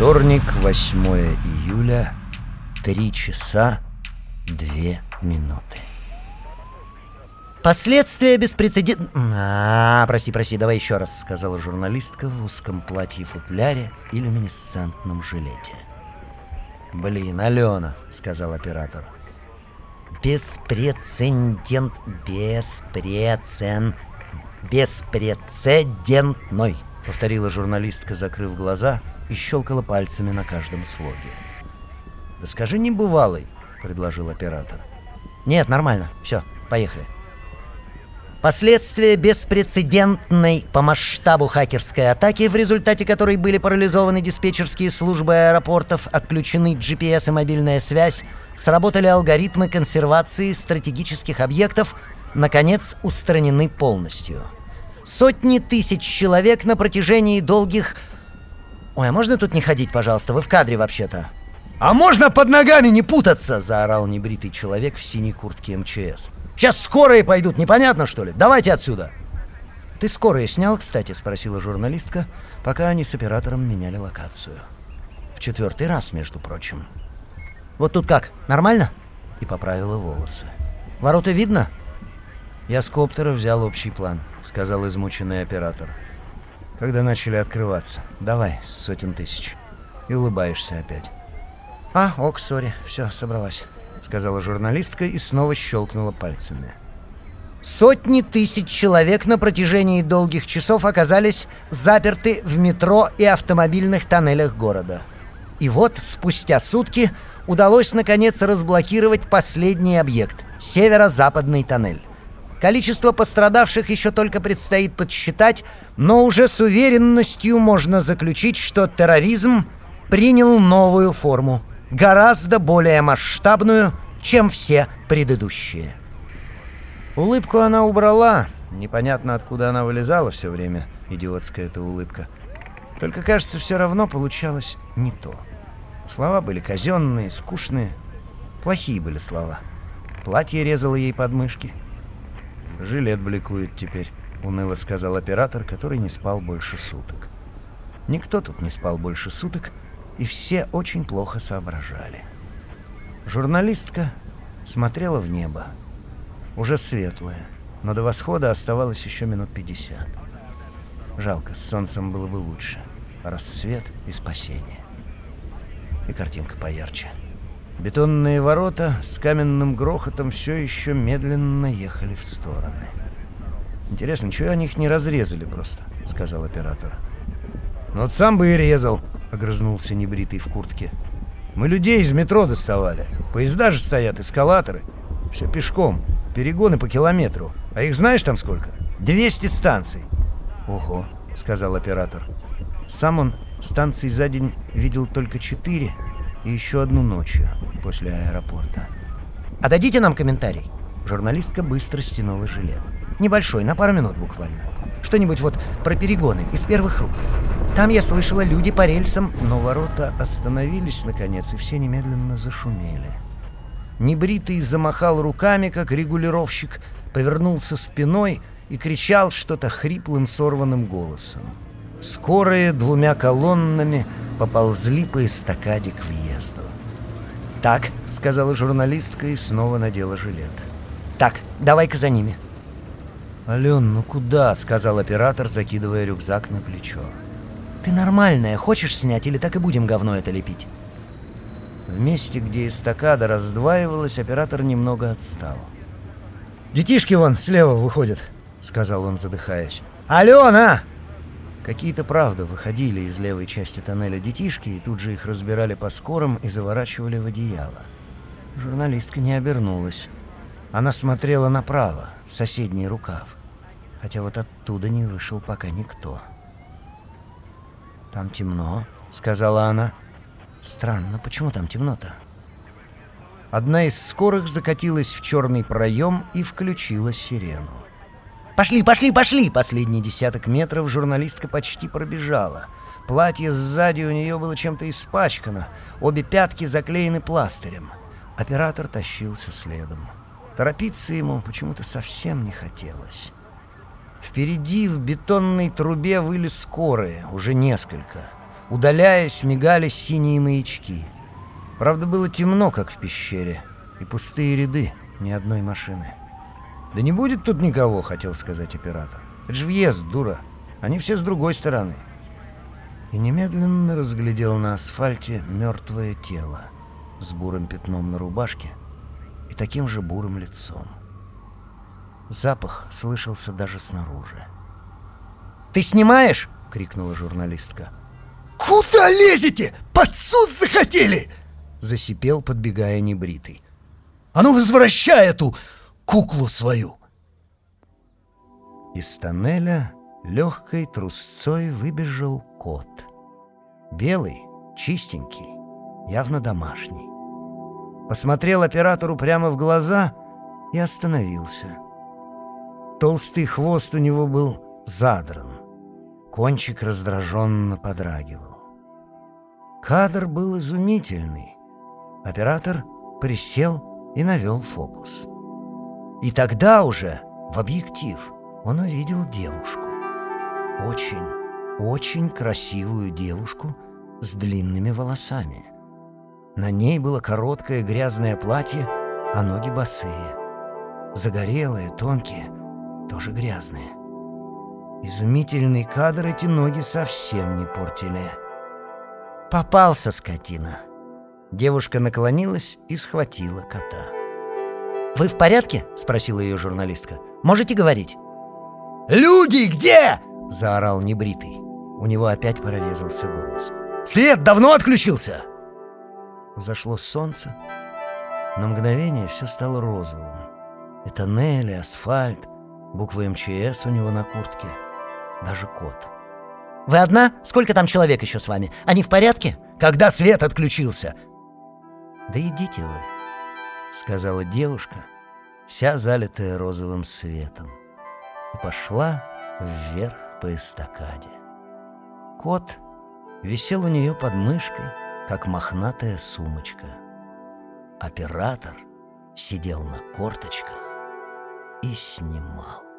Вторник, 8 июля, 3 часа 2 минуты. Последствия беспрецедент... А, прости, прости, давай еще раз, сказала журналистка в узком платье-футляре и люминесцентном жилете. Блин, Алена, сказал оператор. Беспрецедент... Беспрецен... Беспрецедентной, повторила журналистка, закрыв глаза и щелкала пальцами на каждом слоге. «Да скажи небывалый», — предложил оператор. «Нет, нормально. Все, поехали». Последствия беспрецедентной по масштабу хакерской атаки, в результате которой были парализованы диспетчерские службы аэропортов, отключены GPS и мобильная связь, сработали алгоритмы консервации стратегических объектов, наконец устранены полностью. Сотни тысяч человек на протяжении долгих «Ой, а можно тут не ходить, пожалуйста? Вы в кадре вообще-то». «А можно под ногами не путаться?» — заорал небритый человек в синей куртке МЧС. «Сейчас скорые пойдут, непонятно, что ли? Давайте отсюда!» «Ты скорые снял, кстати?» — спросила журналистка, пока они с оператором меняли локацию. В четвертый раз, между прочим. «Вот тут как? Нормально?» И поправила волосы. «Ворота видно?» «Я с коптера взял общий план», — сказал измученный оператор когда начали открываться. Давай, сотен тысяч. И улыбаешься опять. «А, ок, сори, все, собралась», — сказала журналистка и снова щелкнула пальцами. Сотни тысяч человек на протяжении долгих часов оказались заперты в метро и автомобильных тоннелях города. И вот, спустя сутки, удалось наконец разблокировать последний объект — северо-западный тоннель. Количество пострадавших еще только предстоит подсчитать, но уже с уверенностью можно заключить, что терроризм принял новую форму, гораздо более масштабную, чем все предыдущие. Улыбку она убрала. Непонятно, откуда она вылезала все время, идиотская эта улыбка. Только, кажется, все равно получалось не то. Слова были казенные, скучные. Плохие были слова. Платье резало ей подмышки. «Жилет бликует теперь», — уныло сказал оператор, который не спал больше суток. Никто тут не спал больше суток, и все очень плохо соображали. Журналистка смотрела в небо. Уже светлое, но до восхода оставалось еще минут пятьдесят. Жалко, с солнцем было бы лучше. Рассвет и спасение. И картинка поярче. Бетонные ворота с каменным грохотом все еще медленно ехали в стороны. «Интересно, чего они их не разрезали просто?» — сказал оператор. «Ну вот сам бы и резал», — огрызнулся небритый в куртке. «Мы людей из метро доставали. Поезда же стоят, эскалаторы. Все пешком. Перегоны по километру. А их знаешь там сколько? 200 станций». «Ого», — сказал оператор. Сам он станций за день видел только четыре и еще одну ночью после аэропорта. «А нам комментарий?» Журналистка быстро стянула жилет. Небольшой, на пару минут буквально. Что-нибудь вот про перегоны из первых рук. Там я слышала люди по рельсам, но ворота остановились наконец, и все немедленно зашумели. Небритый замахал руками, как регулировщик, повернулся спиной и кричал что-то хриплым сорванным голосом. Скорые двумя колоннами поползли по эстакаде к въезду. «Так», — сказала журналистка и снова надела жилет. «Так, давай-ка за ними». «Ален, ну куда?» — сказал оператор, закидывая рюкзак на плечо. «Ты нормальная, хочешь снять или так и будем говно это лепить?» В месте, где эстакада раздваивалась, оператор немного отстал. «Детишки вон слева выходят», — сказал он, задыхаясь. «Алена!» Какие-то, правда, выходили из левой части тоннеля детишки и тут же их разбирали по скорам и заворачивали в одеяло. Журналистка не обернулась. Она смотрела направо, в соседний рукав. Хотя вот оттуда не вышел пока никто. «Там темно», — сказала она. «Странно, почему там темно-то?» Одна из скорых закатилась в черный проем и включила сирену. «Пошли, пошли, пошли!» Последний десяток метров журналистка почти пробежала. Платье сзади у нее было чем-то испачкано, обе пятки заклеены пластырем. Оператор тащился следом. Торопиться ему почему-то совсем не хотелось. Впереди в бетонной трубе выли скорые, уже несколько. Удаляясь, мигали синие маячки. Правда, было темно, как в пещере, и пустые ряды, ни одной машины. «Да не будет тут никого», — хотел сказать оператор. «Это же въезд, дура. Они все с другой стороны». И немедленно разглядел на асфальте мертвое тело с бурым пятном на рубашке и таким же бурым лицом. Запах слышался даже снаружи. «Ты снимаешь?» — крикнула журналистка. «Куда лезете? Под суд захотели?» — засипел, подбегая небритый. «А ну, возвращай эту куклу свою!» Из тоннеля легкой трусцой выбежал кот. Белый, чистенький, явно домашний. Посмотрел оператору прямо в глаза и остановился. Толстый хвост у него был задран. Кончик раздраженно подрагивал. Кадр был изумительный. Оператор присел и навел фокус. И тогда уже в объектив он увидел девушку. Очень, очень красивую девушку с длинными волосами. На ней было короткое грязное платье, а ноги босые. Загорелые, тонкие, тоже грязные. Изумительный кадр эти ноги совсем не портили. Попался скотина. Девушка наклонилась и схватила кота. «Вы в порядке?» — спросила ее журналистка. «Можете говорить?» «Люди где?» — заорал небритый. У него опять прорезался голос. «Свет давно отключился?» Взошло солнце. На мгновение все стало розовым. И тоннели, асфальт, буквы МЧС у него на куртке, даже кот. «Вы одна? Сколько там человек еще с вами? Они в порядке?» «Когда свет отключился?» «Да идите вы», — сказала девушка, вся залитая розовым светом, и пошла вверх по эстакаде. Кот висел у нее под мышкой, как мохнатая сумочка. Оператор сидел на корточках и снимал.